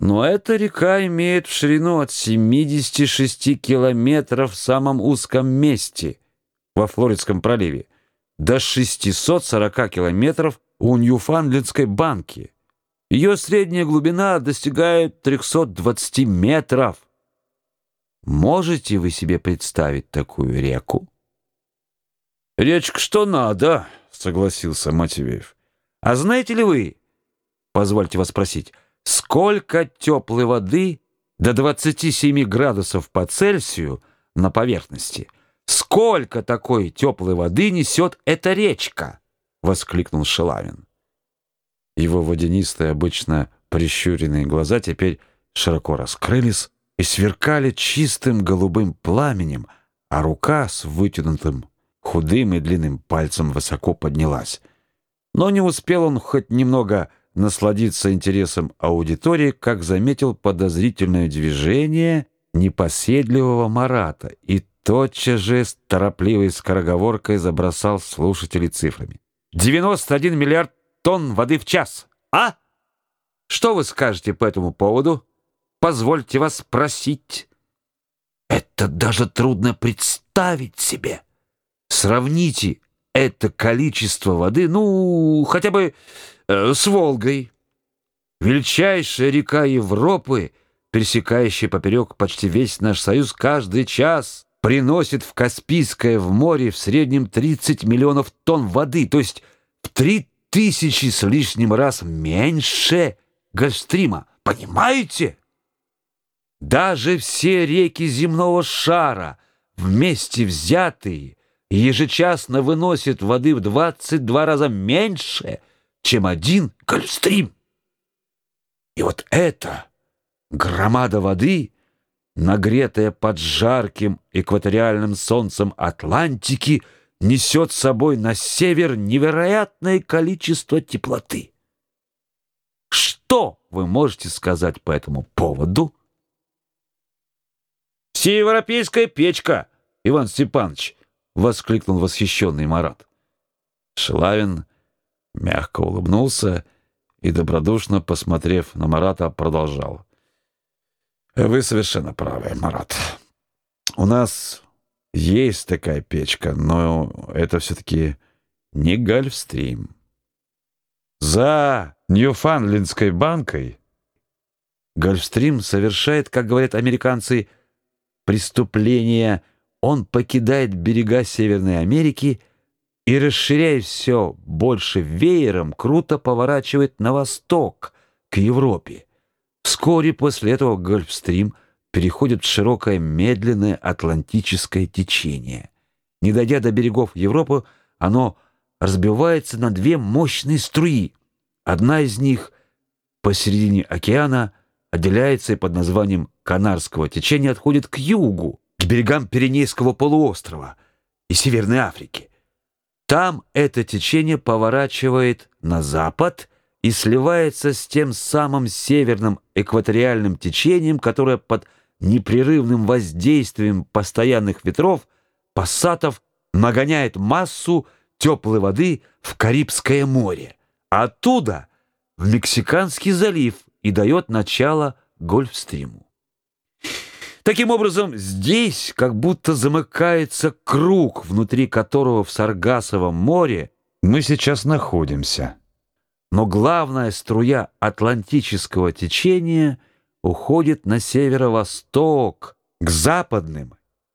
Но эта река имеет в ширину от 76 километров в самом узком месте во Флоридском проливе до 640 километров у Ньюфандлендской банки. Ее средняя глубина достигает 320 метров. Можете вы себе представить такую реку? Речка что надо, согласился Матвеев. А знаете ли вы, позвольте вас спросить, сколько теплой воды до 27 градусов по Цельсию на поверхности? Сколько такой теплой воды несет эта речка? воскликнул Шелавин. Его водянистые, обычно прищуренные глаза теперь широко раскрылись и сверкали чистым голубым пламенем, а рука с вытянутым худым и длинным пальцем высоко поднялась. Но не успел он хоть немного насладиться интересом аудитории, как заметил подозрительное движение непоседливого Марата и тотчас же с торопливой скороговоркой забросал слушателей цифрами. «91 миллиард тонн воды в час, а? Что вы скажете по этому поводу? Позвольте вас спросить». «Это даже трудно представить себе. Сравните это количество воды, ну, хотя бы э, с Волгой. Величайшая река Европы, пересекающая поперек почти весь наш союз, каждый час приносит в Каспийское в море в среднем 30 миллионов тонн воды, то есть в три тысячи с лишним раз меньше Гольфстрима. Понимаете? Даже все реки земного шара, вместе взятые, ежечасно выносят воды в 22 раза меньше, чем один Гольфстрим. И вот эта громада воды, нагретая под жарким экваториальным солнцем Атлантики, несет с собой на север невероятное количество теплоты. Что вы можете сказать по этому поводу? Всеевропейская печка, Иван Степанович, воскликнул восхищенный Марат. Шелавин мягко улыбнулся и добродушно посмотрев на Марата, продолжал: Вы совершенно правы, Марат. У нас есть такая печка, но это все таки не Гольфстрим. За Ньюфандлендской банкой Гольфстрим совершает, как говорят американцы, преступление. Он покидает берега Северной Америки и, расширяя все больше веером, круто поворачивает на восток, к Европе. Вскоре после этого Гольфстрим переходит в широкое медленное атлантическое течение. Не дойдя до берегов Европы, оно разбивается на две мощные струи. Одна из них посередине океана отделяется и под названием Канарского течения отходит к югу, к берегам Пиренейского полуострова и Северной Африки. Там это течение поворачивает на запад и сливается с тем самым северным экваториальным течением, которое под непрерывным воздействием постоянных ветров, пассатов нагоняет массу теплой воды в Карибское море, а оттуда в Мексиканский залив и дает начало Гольфстриму. Таким образом, здесь как будто замыкается круг, внутри которого в Саргасовом море мы сейчас находимся. Но главная струя атлантического течения уходит на северо-восток, к западным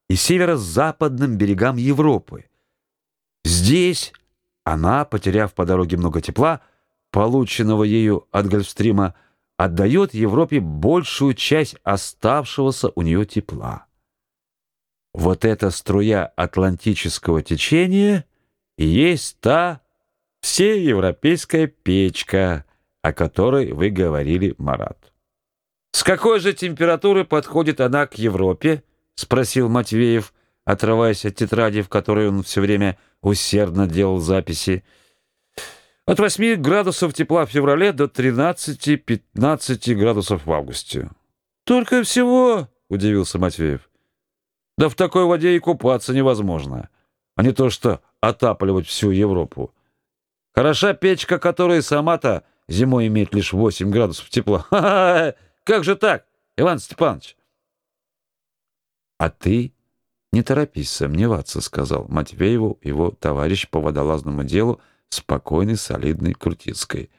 и северо-западным берегам Европы. Здесь она, потеряв по дороге много тепла, полученного ею от Гольфстрима, отдает Европе большую часть оставшегося у нее тепла. Вот эта струя атлантического течения и есть та всеевропейская печка, о которой вы говорили, Марат. С какой же температуры подходит она к Европе? спросил Матвеев, отрываясь от тетради, в которой он все время усердно делал записи. От 8 градусов тепла в феврале до 13-15 градусов в августе. Только всего, удивился Матвеев. Да в такой воде и купаться невозможно, а не то что отапливать всю Европу. Хороша печка, которая сама-то зимой имеет лишь 8 градусов тепла. Ха -ха -ха Как же так, Иван Степанович? А ты не торопись сомневаться, сказал Матвееву его товарищ по водолазному делу, спокойный, солидный Крутицкой.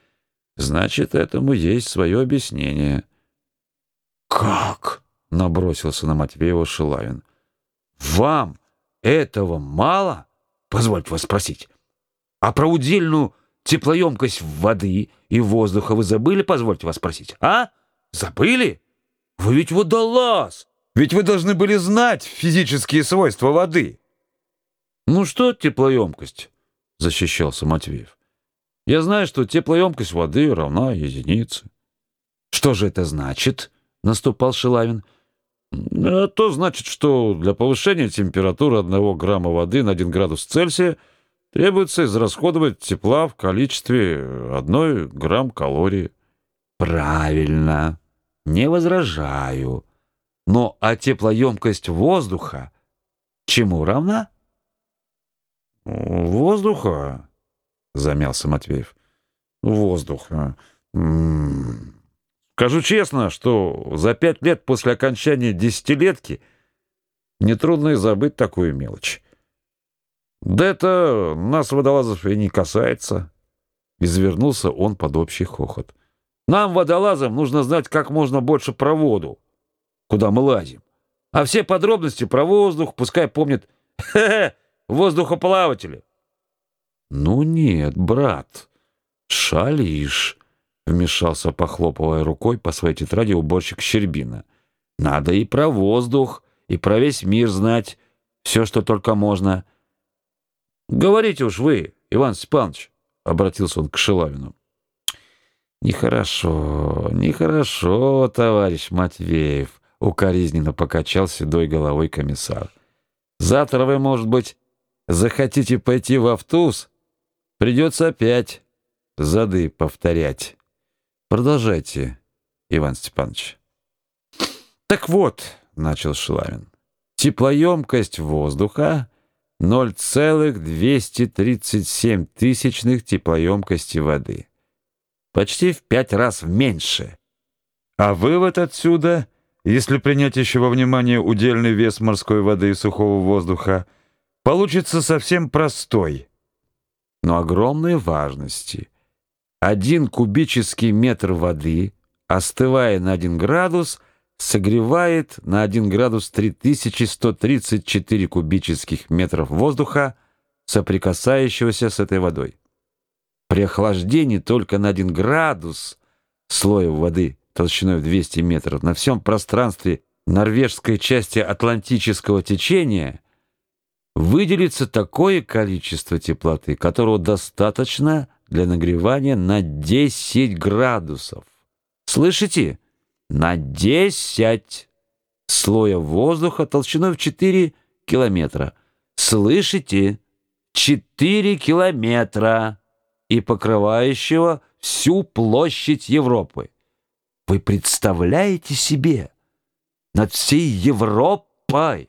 Значит, этому есть свое объяснение. Как? набросился на Матвеева Шилавин. Вам этого мало? Позвольте вас спросить. А про удельную теплоемкость воды и воздуха вы забыли, позвольте вас спросить? А? Забыли? Вы ведь водолаз. Ведь вы должны были знать физические свойства воды. Ну что теплоемкость? Защищался Матвеев. Я знаю, что теплоемкость воды равна единице. Что же это значит? Наступал Шилавин. А то значит, что для повышения температуры 1 грамма воды на 1 градус Цельсия требуется израсходовать тепла в количестве 1 грамм калории. Правильно. Не возражаю. Но а теплоемкость воздуха чему равна? Воздуха, замялся Матвеев. Воздуха. М-м. Скажу честно, что за пять лет после окончания десятилетки нетрудно и забыть такую мелочь. Да это нас, водолазов, и не касается. Извернулся он под общий хохот. Нам, водолазам, нужно знать как можно больше про воду, куда мы лазим. А все подробности про воздух пускай помнят воздухоплаватели. Ну нет, брат, шалишь. Вмешался, похлопывая рукой по своей тетради уборщик Щербина. Надо и про воздух, и про весь мир знать, все, что только можно. Говорите уж вы, Иван Степанович, обратился он к Шилавину. Нехорошо, нехорошо, товарищ Матвеев, укоризненно покачал седой головой комиссар. Завтра вы, может быть, захотите пойти в Автуз? Придется опять зады повторять. Продолжайте, Иван Степанович. Так вот, начал Шилавин. Теплоемкость воздуха 0,237 тысячных теплоемкости воды. Почти в пять раз меньше. А вывод отсюда, если принять еще во внимание удельный вес морской воды и сухого воздуха, получится совсем простой, но огромной важности – один кубический метр воды, остывая на 1 градус, согревает на 1 градус 3134 кубических метров воздуха, соприкасающегося с этой водой. При охлаждении только на 1 градус слоя воды толщиной в 200 метров на всем пространстве норвежской части Атлантического течения выделится такое количество теплоты, которого достаточно для нагревания на 10 градусов. Слышите? На 10 слоя воздуха толщиной в 4 километра. Слышите? 4 километра и покрывающего всю площадь Европы. Вы представляете себе? Над всей Европой